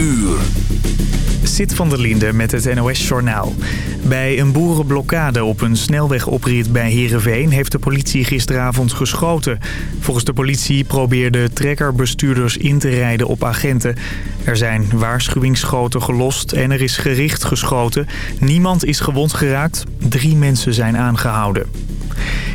uur. Sit van der Linde met het NOS-journaal. Bij een boerenblokkade op een snelwegoprit bij Heerenveen... heeft de politie gisteravond geschoten. Volgens de politie probeerden trekkerbestuurders in te rijden op agenten. Er zijn waarschuwingsschoten gelost en er is gericht geschoten. Niemand is gewond geraakt. Drie mensen zijn aangehouden.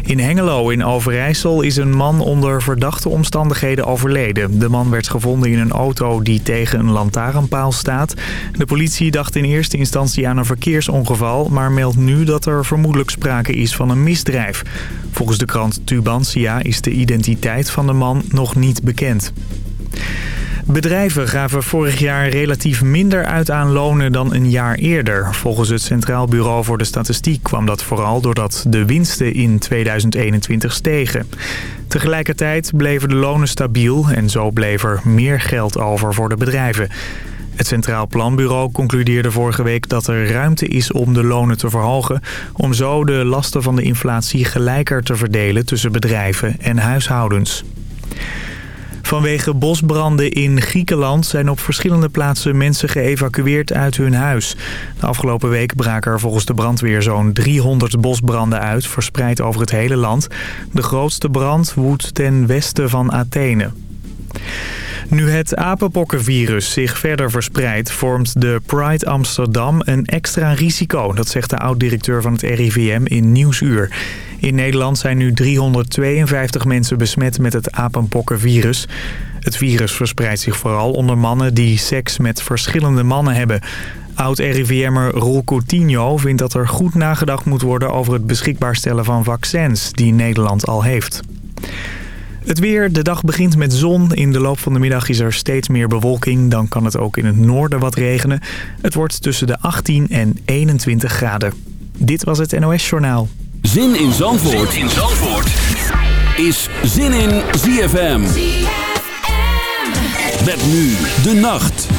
In Hengelo in Overijssel is een man onder verdachte omstandigheden overleden. De man werd gevonden in een auto die tegen een lantaarnpaal staat. De politie dacht in eerste instantie aan een verkeersongeval... maar meldt nu dat er vermoedelijk sprake is van een misdrijf. Volgens de krant Tubantia is de identiteit van de man nog niet bekend. Bedrijven gaven vorig jaar relatief minder uit aan lonen dan een jaar eerder. Volgens het Centraal Bureau voor de Statistiek kwam dat vooral doordat de winsten in 2021 stegen. Tegelijkertijd bleven de lonen stabiel en zo bleef er meer geld over voor de bedrijven. Het Centraal Planbureau concludeerde vorige week dat er ruimte is om de lonen te verhogen... om zo de lasten van de inflatie gelijker te verdelen tussen bedrijven en huishoudens. Vanwege bosbranden in Griekenland zijn op verschillende plaatsen mensen geëvacueerd uit hun huis. De afgelopen week braken er volgens de brandweer zo'n 300 bosbranden uit, verspreid over het hele land. De grootste brand woedt ten westen van Athene. Nu het apenpokkenvirus zich verder verspreidt, vormt de Pride Amsterdam een extra risico. Dat zegt de oud-directeur van het RIVM in Nieuwsuur. In Nederland zijn nu 352 mensen besmet met het apenpokkenvirus. Het virus verspreidt zich vooral onder mannen die seks met verschillende mannen hebben. Oud-RIVM'er Roel Coutinho vindt dat er goed nagedacht moet worden over het beschikbaar stellen van vaccins die Nederland al heeft. Het weer, de dag begint met zon. In de loop van de middag is er steeds meer bewolking. Dan kan het ook in het noorden wat regenen. Het wordt tussen de 18 en 21 graden. Dit was het NOS Journaal. Zin in Zandvoort, zin in Zandvoort. is Zin in ZFM. ZFM. Met nu de nacht.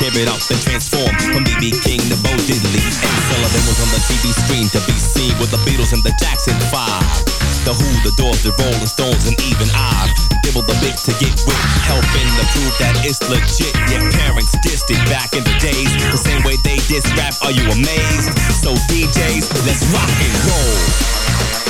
Tear it up, then transform. From BB King to Bo Diddley. Eddie Sullivan was on the TV screen to be seen with the Beatles and the Jackson 5. The Who, the Doors, the Rolling Stones, and even I dibble the bit to get with, helping to prove that it's legit. Your parents dissed it back in the days, the same way they diss rap. Are you amazed? So DJs, let's rock and roll.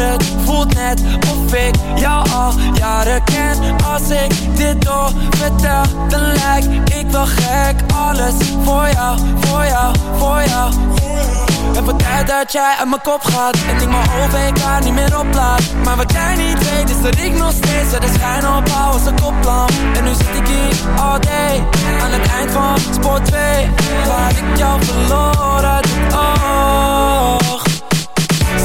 Het voelt net of ik jou al jaren ken. Als ik dit door vertel, dan lijk ik wel gek. Alles voor jou, voor jou, voor jou. En voor tijd dat jij uit mijn kop gaat. En ik mijn OVK niet meer oplaat. Maar wat jij niet weet is dat ik nog steeds De schijn opbouw als een koplamp. En nu zit ik hier all day Aan het eind van sport 2 Waar ik jou verloren het oog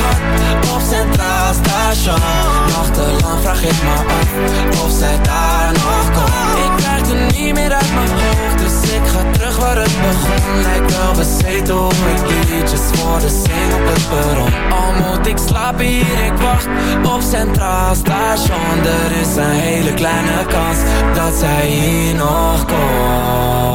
hart op Centraal Station Nachtelang vraag ik me af of zij daar nog komt. Ik krijg er niet meer uit mijn hoofd Dus ik ga terug waar het begon. Lijkt wel bezeten hoe ik liedjes voor de zing op het perron. Al moet ik slapen hier, ik wacht op Centraal Station Er is een hele kleine kans dat zij hier nog komt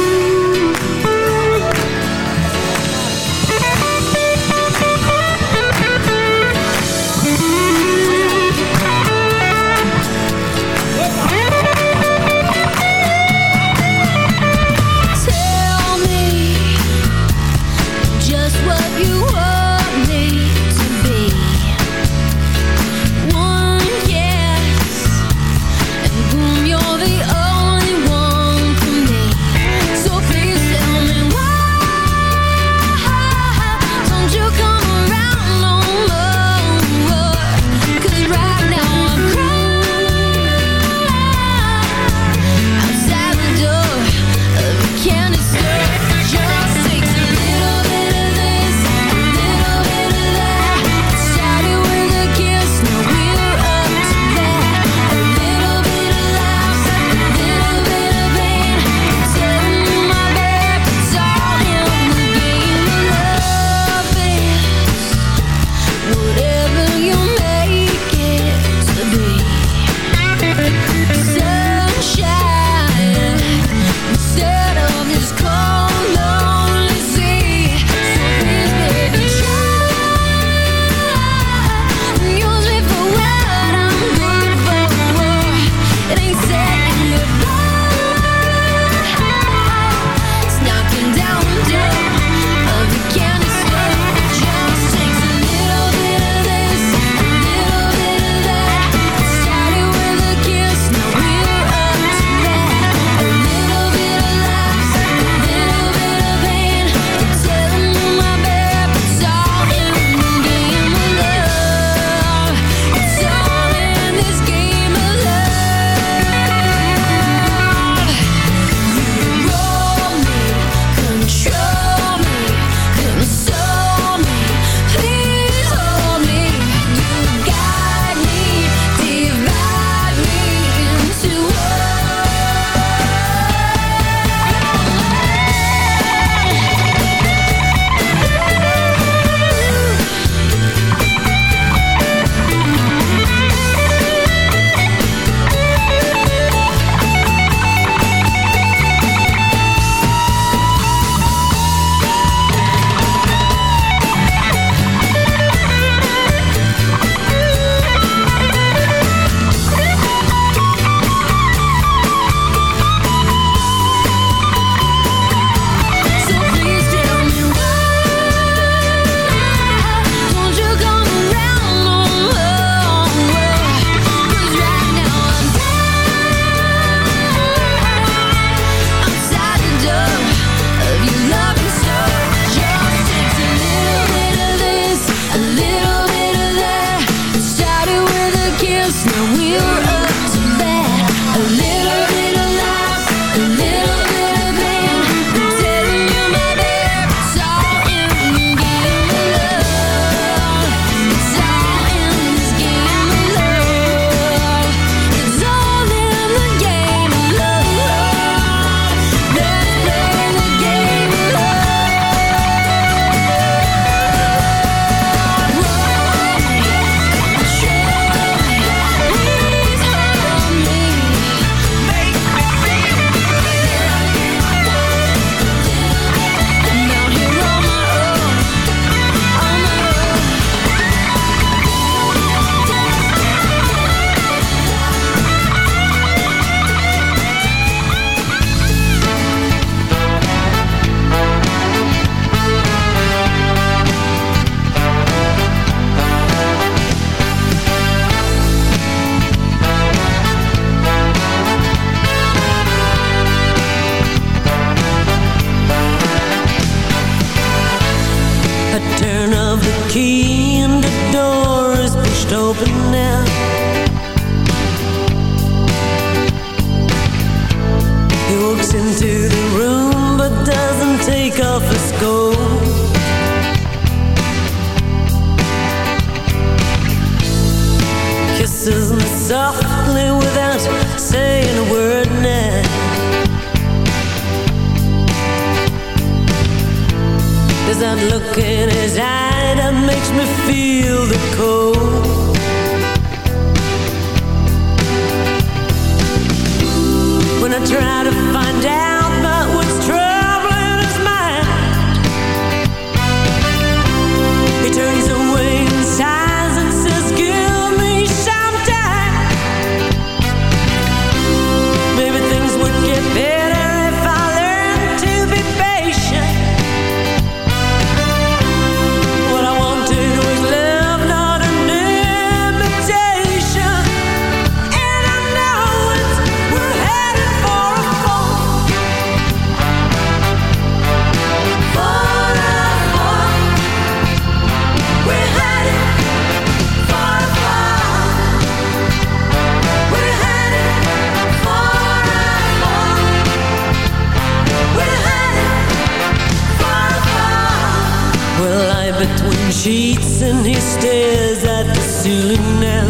stares at the ceiling now.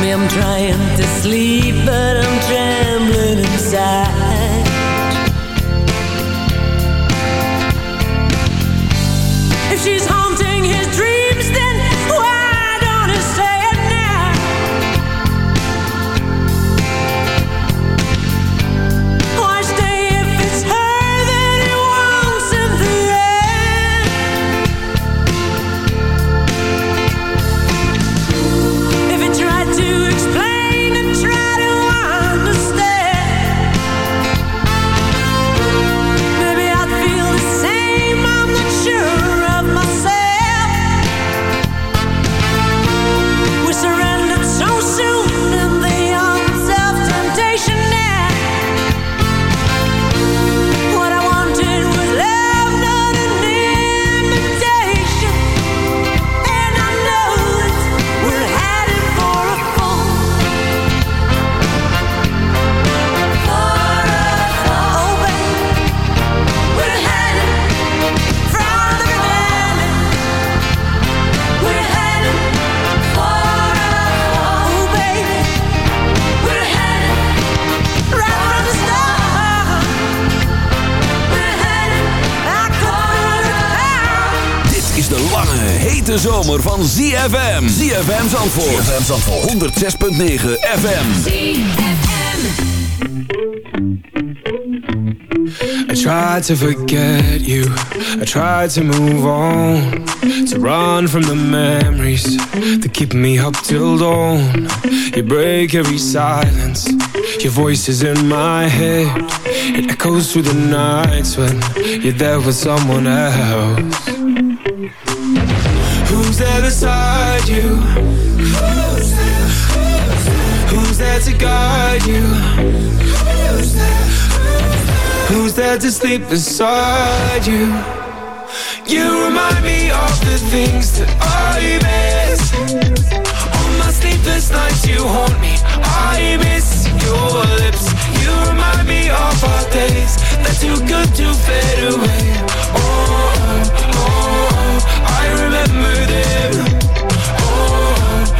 Me, I'm trying to sleep But I'm trembling inside. If she's home hete zomer van ZFM. ZFM Zandvoort. ZFM Zandvoort. 106.9 FM. ZFM. I tried to forget you. I tried to move on. To run from the memories that keep me up till dawn. You break every silence. Your voice is in my head. It echoes through the nights when you're there with someone else. Who's there beside you? Who's there, who's there? Who's there to guide you? Who's there, who's there? Who's there to sleep beside you? You remind me of the things that I miss On my sleepless nights you haunt me I miss your lips You remind me of our days They're too good to fade away Oh, oh, oh I remember them. Oh,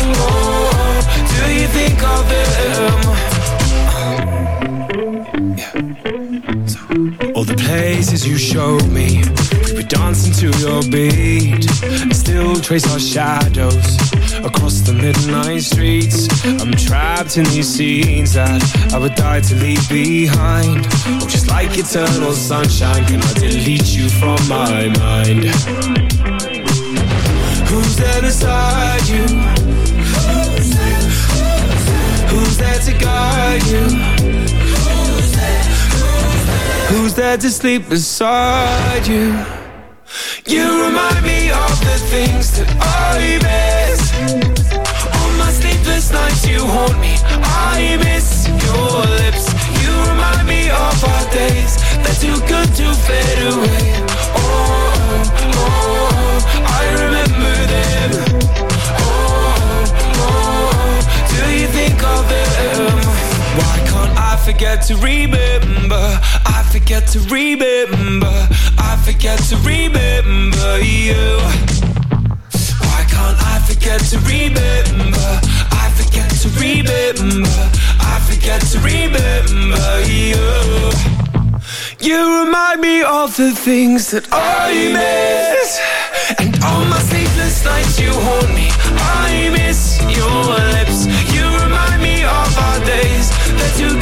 oh, oh Do you think of them? All the places you showed me We dancing to your beat Still trace our shadows Across the midnight streets I'm trapped in these scenes That I would die to leave behind Oh, just like eternal sunshine Can I delete you from my mind? Who's there beside you? Who's there to guide you? Who's there to sleep beside you? You remind me of the things that I miss. On my sleepless nights you haunt me. I miss your lips. You remind me of our days They're too good to fade away Oh, oh, oh I remember them. Oh, oh Do you think of them? Why can't I forget to remember? I forget to remember. I forget to remember forget to remember. I forget to remember. I forget to remember you. You remind me of the things that I miss. And on my sleepless nights you haunt me. I miss your lips. You remind me of our days. They're too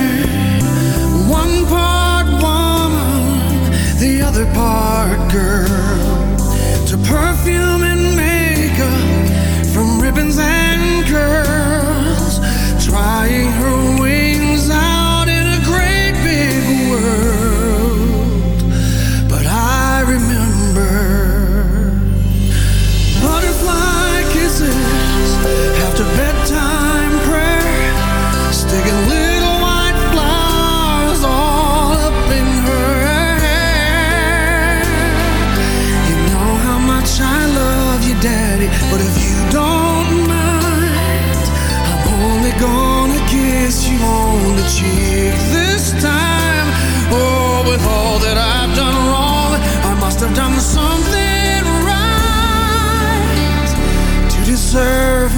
girl to perfume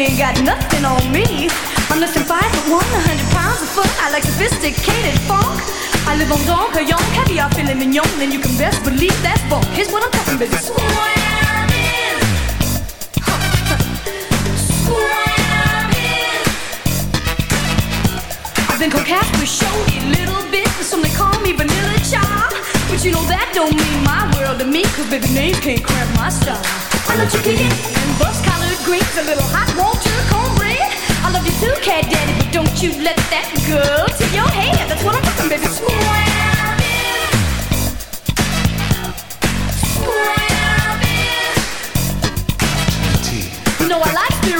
ain't got nothing on me. I'm less than five foot one, a hundred pounds a foot. I like sophisticated funk. I live on Don Quixote, heavy caviar, filet mignon, and you can best believe that funk. Here's what I'm talking about. Swamming. Swamming. I've been coquette with showy little bit, and some they call me Vanilla Child. But you know that don't mean my world to me, cause baby names can't cramp my style. I let you kick it and bust greens, a little hot water, cornbread. I love you too, cat daddy, but don't you let that go to your head. That's what I'm talking, baby. Squabbing. Squabbing. You know I like to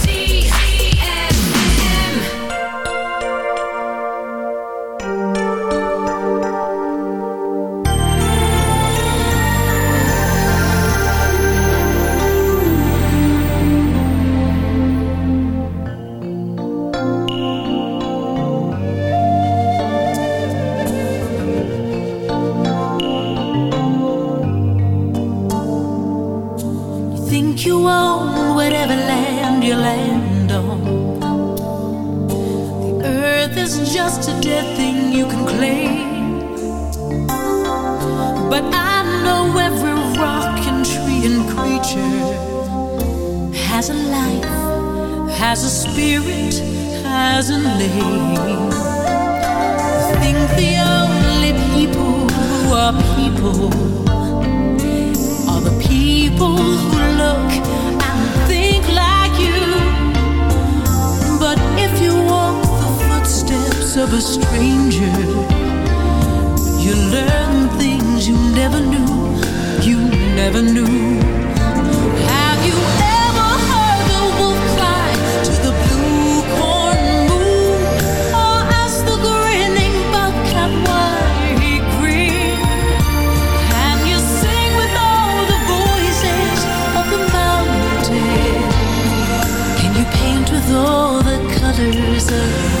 closer